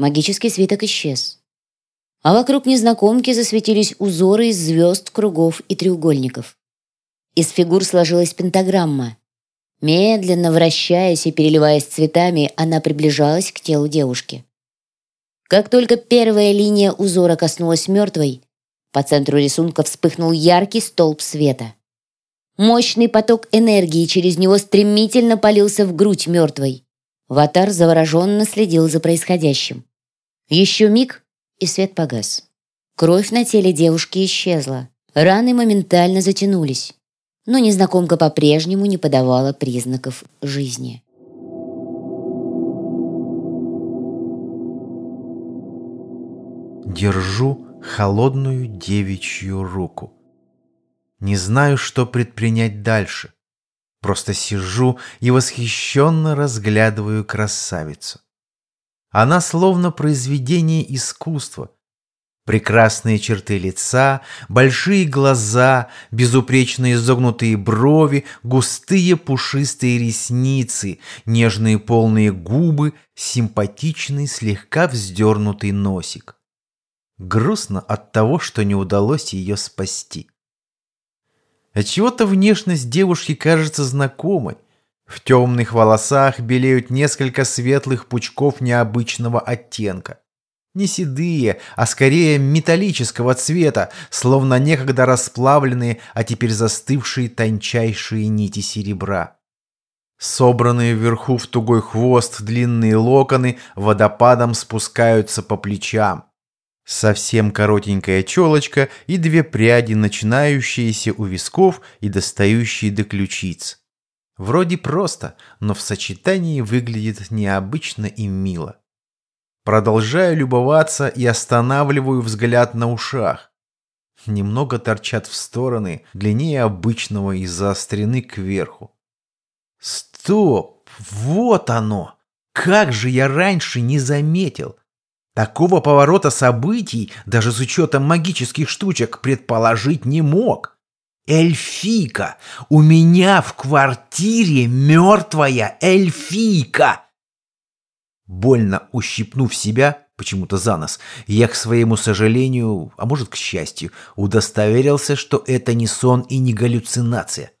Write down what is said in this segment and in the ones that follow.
Магический свиток исчез. А вокруг незнакомки засветились узоры из звезд, кругов и треугольников. Из фигур сложилась пентаграмма. Медленно вращаясь и переливаясь цветами, она приближалась к телу девушки. Как только первая линия узора коснулась мертвой, по центру рисунка вспыхнул яркий столб света. Мощный поток энергии через него стремительно полился в грудь мертвой. Ватар завороженно следил за происходящим. Еще миг, и свет погас. Кровь на теле девушки исчезла. Раны моментально затянулись. Но незнакомка по-прежнему не подавала признаков жизни. Держу холодную девичью руку. Не знаю, что предпринять дальше. Просто сижу и восхищенно разглядываю красавицу. Она словно произведение искусства. Прекрасные черты лица, большие глаза, безупречно изогнутые брови, густые пушистые ресницы, нежные полные губы, симпатичный слегка вздернутый носик. Грустно от того, что не удалось ее спасти. Отчего-то внешность девушки кажется знакомой. В темных волосах белеют несколько светлых пучков необычного оттенка. Не седые, а скорее металлического цвета, словно некогда расплавленные, а теперь застывшие тончайшие нити серебра. Собранные вверху в тугой хвост длинные локоны водопадом спускаются по плечам. Совсем коротенькая челочка и две пряди, начинающиеся у висков и достающие до ключиц. Вроде просто, но в сочетании выглядит необычно и мило. Продолжаю любоваться и останавливаю взгляд на ушах. Немного торчат в стороны, длиннее обычного и заострены кверху. Стоп! Вот оно! Как же я раньше не заметил! Такого поворота событий, даже с учетом магических штучек, предположить не мог. Эльфийка! У меня в квартире мертвая эльфийка! Больно ущипнув себя, почему-то за нос, я к своему сожалению, а может к счастью, удостоверился, что это не сон и не галлюцинация.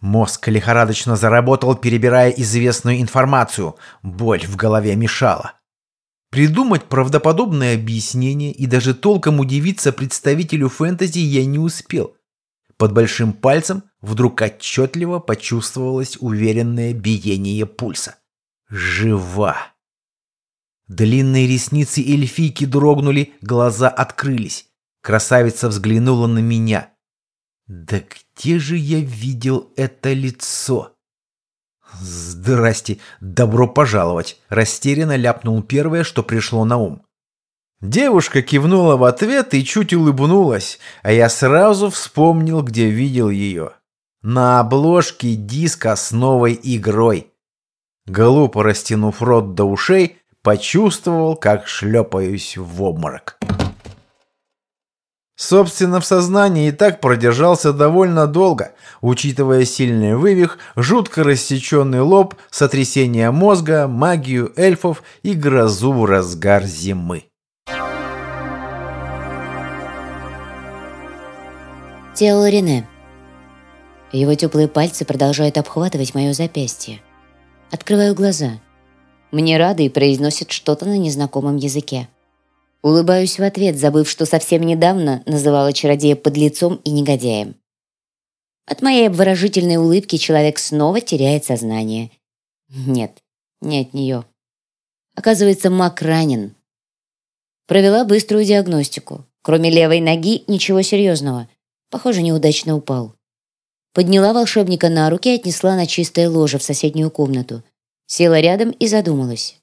Мозг лихорадочно заработал, перебирая известную информацию. Боль в голове мешала. Придумать правдоподобное объяснение и даже толком удивиться представителю фэнтези я не успел. Под большим пальцем вдруг отчетливо почувствовалось уверенное биение пульса. Жива! Длинные ресницы эльфийки дрогнули, глаза открылись. Красавица взглянула на меня. Да где же я видел это лицо? «Здрасте, добро пожаловать!» – растерянно ляпнул первое, что пришло на ум. Девушка кивнула в ответ и чуть улыбнулась, а я сразу вспомнил, где видел ее. На обложке диска с новой игрой. Глупо растянув рот до ушей, почувствовал, как шлепаюсь в обморок. Собственно, в сознании и так продержался довольно долго, учитывая сильный вывих, жутко рассеченный лоб, сотрясение мозга, магию эльфов и грозу в разгар зимы. Тело Рене. Его теплые пальцы продолжают обхватывать мое запястье. Открываю глаза. Мне рады и произносят что-то на незнакомом языке. Улыбаюсь в ответ, забыв, что совсем недавно называла чародея подлецом и негодяем. От моей обворожительной улыбки человек снова теряет сознание. Нет, не от нее. Оказывается, маг ранен. Провела быструю диагностику. Кроме левой ноги ничего серьезного. Похоже, неудачно упал. Подняла волшебника на руки и отнесла на чистое ложе в соседнюю комнату. Села рядом и задумалась.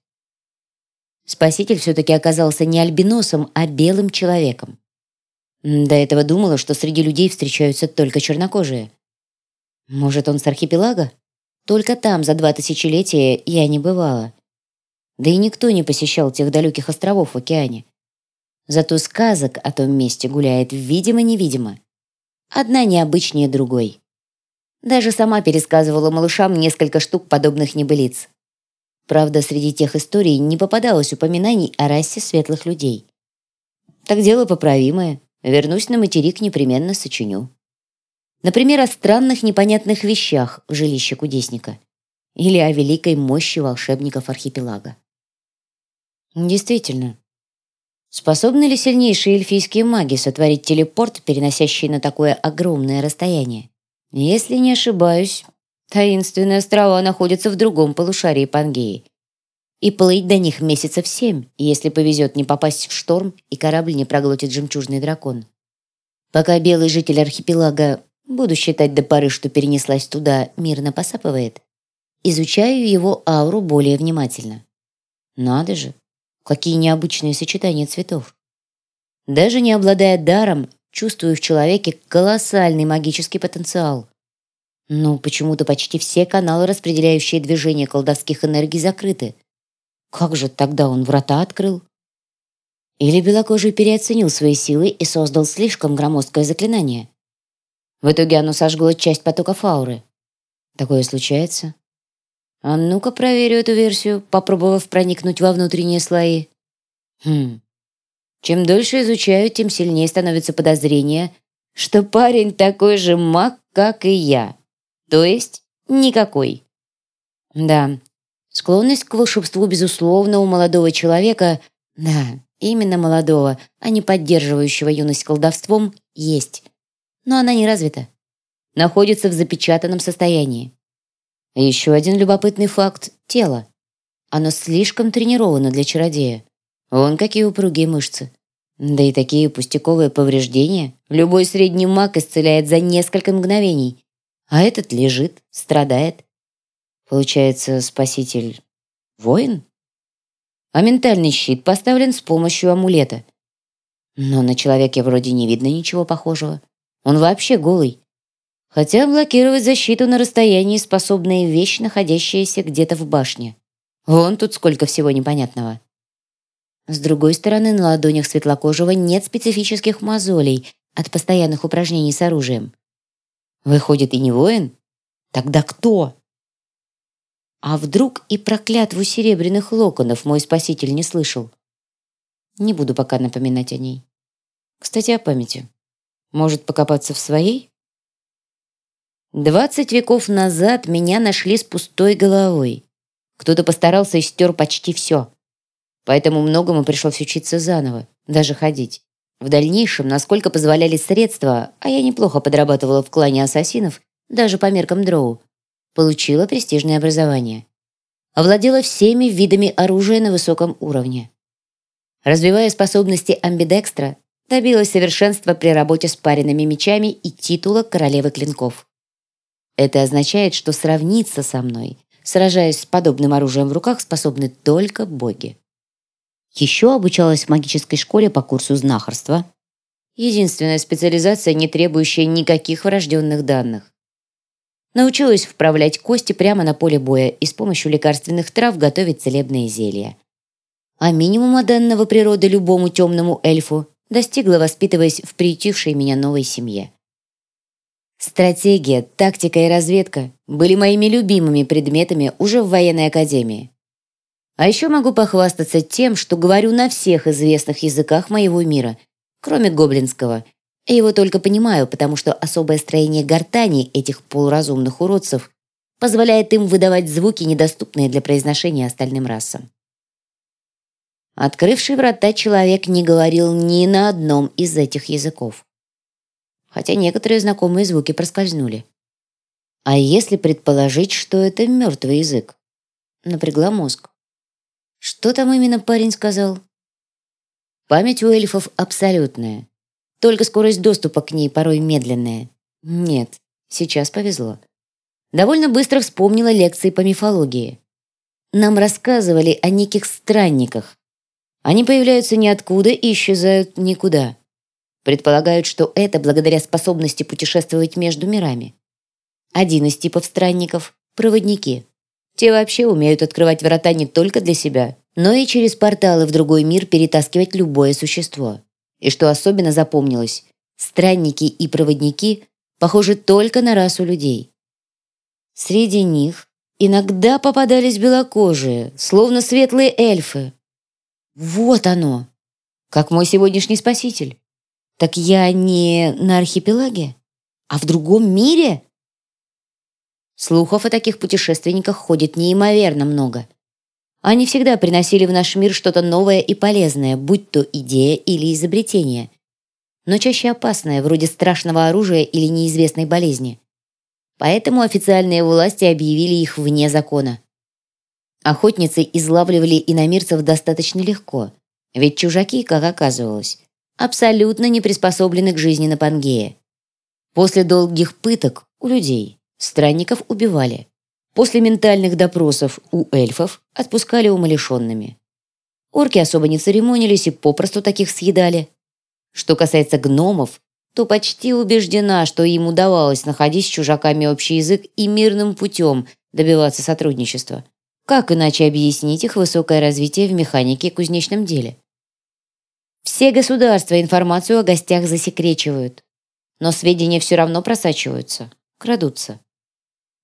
Спаситель все-таки оказался не альбиносом, а белым человеком. До этого думала, что среди людей встречаются только чернокожие. Может, он с архипелага? Только там за два тысячелетия я не бывала. Да и никто не посещал тех далеких островов в океане. Зато сказок о том месте гуляет видимо-невидимо. Одна необычнее другой. Даже сама пересказывала малышам несколько штук подобных небылиц. Правда, среди тех историй не попадалось упоминаний о расе светлых людей. Так дело поправимое. Вернусь на материк, непременно сочиню. Например, о странных непонятных вещах в жилище кудесника. Или о великой мощи волшебников архипелага. Действительно, способны ли сильнейшие эльфийские маги сотворить телепорт, переносящий на такое огромное расстояние? Если не ошибаюсь, Таинственные острова находятся в другом полушарии Пангеи. И плыть до них месяцев семь, если повезет не попасть в шторм и корабль не проглотит жемчужный дракон. Пока белый житель архипелага, буду считать до поры, что перенеслась туда, мирно посапывает, изучаю его ауру более внимательно. Надо же, какие необычные сочетания цветов. Даже не обладая даром, чувствую в человеке колоссальный магический потенциал. Но почему-то почти все каналы, распределяющие движение колдовских энергий, закрыты. Как же тогда он врата открыл? Или белокожий переоценил свои силы и создал слишком громоздкое заклинание? В итоге оно сожгло часть потока фауры. Такое случается? А ну-ка проверю эту версию, попробовав проникнуть во внутренние слои. Хм. Чем дольше изучаю, тем сильнее становится подозрение, что парень такой же маг, как и я. То есть никакой. Да, склонность к волшебству, безусловно, у молодого человека, да, именно молодого, а не поддерживающего юность колдовством, есть. Но она не развита. Находится в запечатанном состоянии. Еще один любопытный факт – тело. Оно слишком тренировано для чародея. Вон какие упругие мышцы. Да и такие пустяковые повреждения любой средний маг исцеляет за несколько мгновений, а этот лежит, страдает. Получается, спаситель — воин? А ментальный щит поставлен с помощью амулета. Но на человеке вроде не видно ничего похожего. Он вообще голый. Хотя блокировать защиту на расстоянии способная вещь, находящаяся где-то в башне. Вон тут сколько всего непонятного. С другой стороны, на ладонях светлокожего нет специфических мозолей от постоянных упражнений с оружием. Выходит, и не воин? Тогда кто? А вдруг и про клятву серебряных локонов мой спаситель не слышал? Не буду пока напоминать о ней. Кстати, о памяти. Может, покопаться в своей? Двадцать веков назад меня нашли с пустой головой. Кто-то постарался и стер почти все. Поэтому многому пришлось учиться заново, даже ходить. В дальнейшем, насколько позволяли средства, а я неплохо подрабатывала в клане ассасинов, даже по меркам дроу, получила престижное образование. Овладела всеми видами оружия на высоком уровне. Развивая способности амбидекстра, добилась совершенства при работе с паренными мечами и титула королевы клинков. Это означает, что сравниться со мной, сражаясь с подобным оружием в руках, способны только боги. Еще обучалась в магической школе по курсу знахарства. Единственная специализация, не требующая никаких врожденных данных. Научилась вправлять кости прямо на поле боя и с помощью лекарственных трав готовить целебные зелья. А минимума данного природы любому темному эльфу достигла, воспитываясь в приютившей меня новой семье. Стратегия, тактика и разведка были моими любимыми предметами уже в военной академии. А еще могу похвастаться тем, что говорю на всех известных языках моего мира, кроме гоблинского. И его только понимаю, потому что особое строение гортани этих полуразумных уродцев позволяет им выдавать звуки, недоступные для произношения остальным расам. Открывший врата человек не говорил ни на одном из этих языков. Хотя некоторые знакомые звуки проскользнули. А если предположить, что это мертвый язык? Напрягла мозг. Что там именно парень сказал? Память у эльфов абсолютная. Только скорость доступа к ней порой медленная. Нет, сейчас повезло. Довольно быстро вспомнила лекции по мифологии. Нам рассказывали о неких странниках. Они появляются ниоткуда и исчезают никуда. Предполагают, что это благодаря способности путешествовать между мирами. Один из типов странников – проводники. Те вообще умеют открывать врата не только для себя, но и через порталы в другой мир перетаскивать любое существо. И что особенно запомнилось, странники и проводники похожи только на расу людей. Среди них Иногда попадались белокожие, словно светлые эльфы. Вот оно, как мой сегодняшний спаситель. Так я не на архипелаге, а в другом мире? Слухов о таких путешественниках ходит неимоверно много. Они всегда приносили в наш мир что-то новое и полезное, будь то идея или изобретение. Но чаще опасное, вроде страшного оружия или неизвестной болезни. Поэтому официальные власти объявили их вне закона. Охотницы излавливали иномирцев достаточно легко, ведь чужаки, как оказывалось, абсолютно не приспособлены к жизни на Пангее. После долгих пыток у людей странников убивали. После ментальных допросов у эльфов отпускали умалишенными. Орки особо не церемонились и попросту таких съедали. Что касается гномов, то почти убеждена, что им удавалось находить с чужаками общий язык и мирным путем добиваться сотрудничества. Как иначе объяснить их высокое развитие в механике и кузнечном деле? Все государства информацию о гостях засекречивают, но сведения все равно просачиваются, крадутся.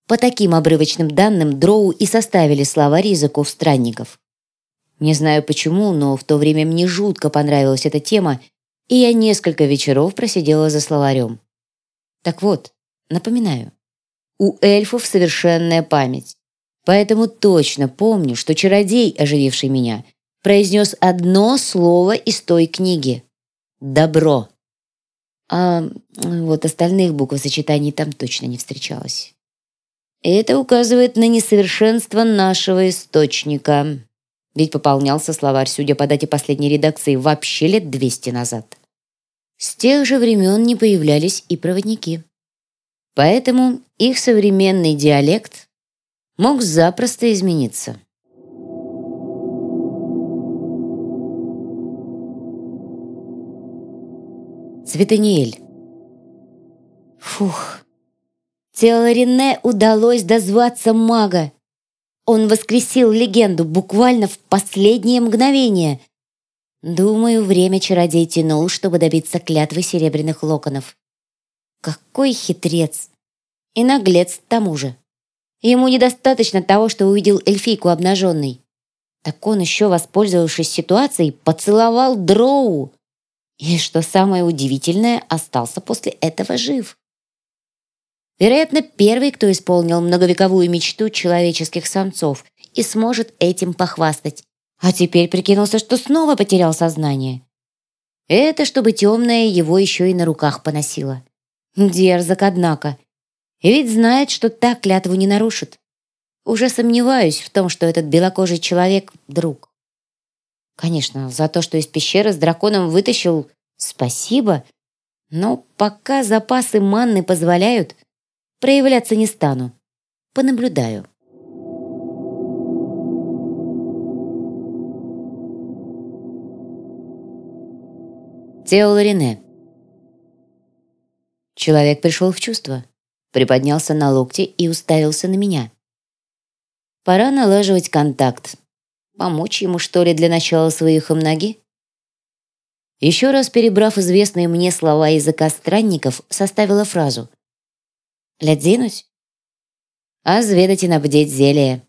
По таким обрывочным данным Дроу и составили словарь языков странников. Не знаю почему, но в то время мне жутко понравилась эта тема, и я несколько вечеров просидела за словарем. Так вот, напоминаю, у эльфов совершенная память, поэтому точно помню, что чародей, ожививший меня, произнес одно слово из той книги — «добро». А вот остальных буквосочетаний там точно не встречалось. Это указывает на несовершенство нашего источника. Ведь пополнялся словарь, судя по дате последней редакции, вообще лет 200 назад. С тех же времен не появлялись и проводники. Поэтому их современный диалект мог запросто измениться. Цветаниэль. Фух. Теорене удалось дозваться мага. Он воскресил легенду буквально в последнее мгновение. Думаю, время чародей тянул, чтобы добиться клятвы серебряных локонов. Какой хитрец! И наглец тому же. Ему недостаточно того, что увидел эльфийку обнаженной. Так он еще, воспользовавшись ситуацией, поцеловал дроу. И, что самое удивительное, остался после этого жив. Вероятно, первый, кто исполнил многовековую мечту человеческих самцов и сможет этим похвастать. А теперь прикинулся, что снова потерял сознание. Это чтобы темная его еще и на руках поносила. Дерзок, однако. Ведь знает, что так клятву не нарушит. Уже сомневаюсь в том, что этот белокожий человек — друг. Конечно, за то, что из пещеры с драконом вытащил, спасибо. Но пока запасы манны позволяют, Проявляться не стану. Понаблюдаю. Тео Ларине. Человек пришел в чувство, приподнялся на локте и уставился на меня. Пора налаживать контакт. Помочь ему, что ли, для начала своих ноги? Еще раз перебрав известные мне слова языка странников, составила фразу — Лядзинуть? А зведать и набдеть зелье.